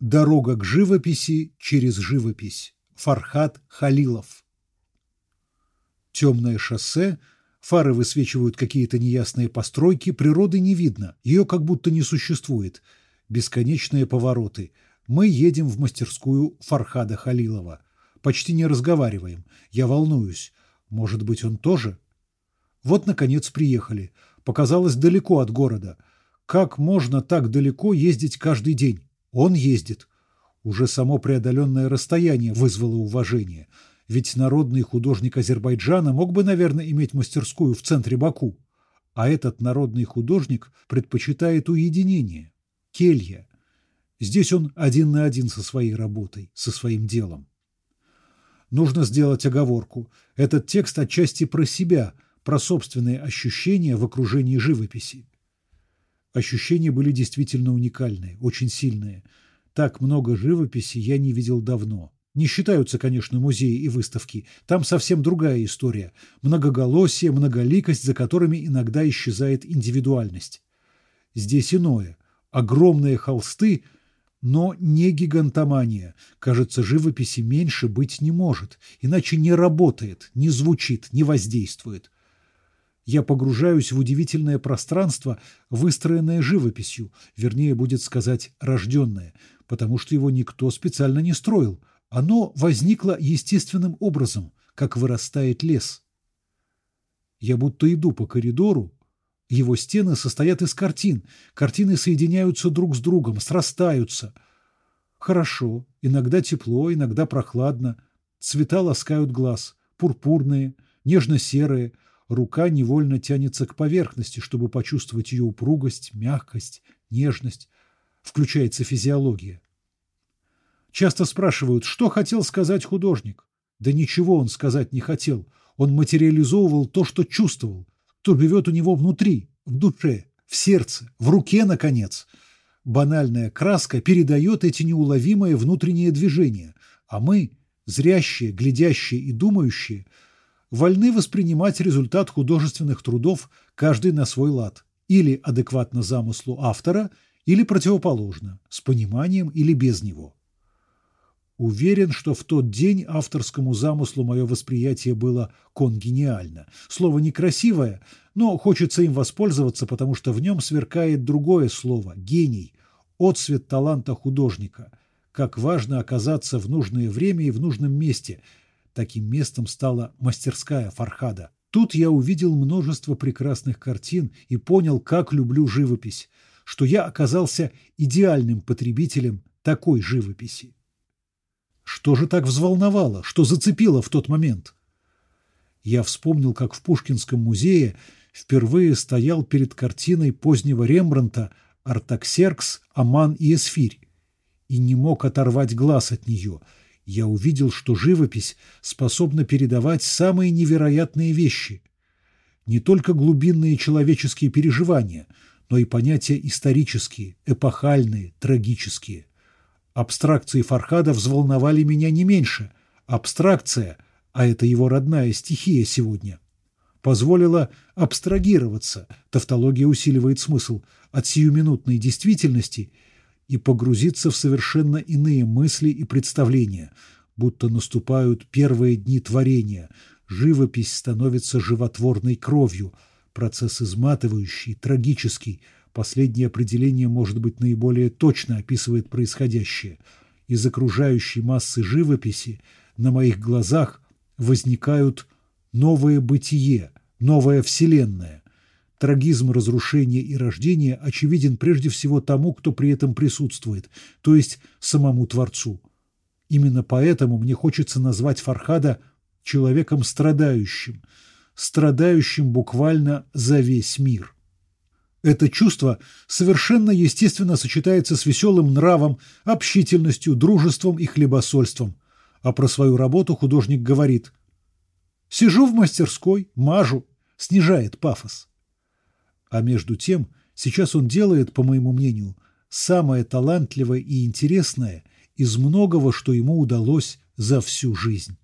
Дорога к живописи через живопись. Фархат Халилов. Темное шоссе, фары высвечивают какие-то неясные постройки, природы не видно, ее как будто не существует. Бесконечные повороты. Мы едем в мастерскую Фархада Халилова. Почти не разговариваем. Я волнуюсь. Может быть, он тоже? Вот, наконец, приехали. Показалось далеко от города. Как можно так далеко ездить каждый день? Он ездит. Уже само преодоленное расстояние вызвало уважение. Ведь народный художник Азербайджана мог бы, наверное, иметь мастерскую в центре Баку. А этот народный художник предпочитает уединение. Келья. Здесь он один на один со своей работой, со своим делом. Нужно сделать оговорку. Этот текст отчасти про себя, про собственные ощущения в окружении живописи. Ощущения были действительно уникальные, очень сильные. Так много живописи я не видел давно. Не считаются, конечно, музеи и выставки. Там совсем другая история. Многоголосие, многоликость, за которыми иногда исчезает индивидуальность. Здесь иное. Огромные холсты, но не гигантомания. Кажется, живописи меньше быть не может. Иначе не работает, не звучит, не воздействует я погружаюсь в удивительное пространство, выстроенное живописью, вернее, будет сказать, рожденное, потому что его никто специально не строил. Оно возникло естественным образом, как вырастает лес. Я будто иду по коридору, его стены состоят из картин, картины соединяются друг с другом, срастаются. Хорошо, иногда тепло, иногда прохладно, цвета ласкают глаз, пурпурные, нежно-серые, Рука невольно тянется к поверхности, чтобы почувствовать ее упругость, мягкость, нежность. Включается физиология. Часто спрашивают, что хотел сказать художник. Да ничего он сказать не хотел. Он материализовывал то, что чувствовал, то живет у него внутри, в душе, в сердце, в руке, наконец. Банальная краска передает эти неуловимые внутренние движения, а мы, зрящие, глядящие и думающие – вольны воспринимать результат художественных трудов каждый на свой лад, или адекватно замыслу автора, или противоположно, с пониманием или без него. Уверен, что в тот день авторскому замыслу мое восприятие было конгениально. Слово некрасивое, но хочется им воспользоваться, потому что в нем сверкает другое слово – гений, отцвет таланта художника. Как важно оказаться в нужное время и в нужном месте – Таким местом стала мастерская Фархада. Тут я увидел множество прекрасных картин и понял, как люблю живопись, что я оказался идеальным потребителем такой живописи. Что же так взволновало, что зацепило в тот момент? Я вспомнил, как в Пушкинском музее впервые стоял перед картиной позднего Рембранта «Артаксеркс, Аман и Эсфирь» и не мог оторвать глаз от нее – я увидел, что живопись способна передавать самые невероятные вещи. Не только глубинные человеческие переживания, но и понятия исторические, эпохальные, трагические. Абстракции Фархада взволновали меня не меньше. Абстракция, а это его родная стихия сегодня, позволила абстрагироваться, тавтология усиливает смысл, от сиюминутной действительности – и погрузиться в совершенно иные мысли и представления, будто наступают первые дни творения, живопись становится животворной кровью, процесс изматывающий, трагический, последнее определение, может быть, наиболее точно описывает происходящее. Из окружающей массы живописи на моих глазах возникают новое бытие, новая вселенная, Трагизм разрушения и рождения очевиден прежде всего тому, кто при этом присутствует, то есть самому Творцу. Именно поэтому мне хочется назвать Фархада человеком страдающим, страдающим буквально за весь мир. Это чувство совершенно естественно сочетается с веселым нравом, общительностью, дружеством и хлебосольством. А про свою работу художник говорит «Сижу в мастерской, мажу», снижает пафос. А между тем, сейчас он делает, по моему мнению, самое талантливое и интересное из многого, что ему удалось за всю жизнь.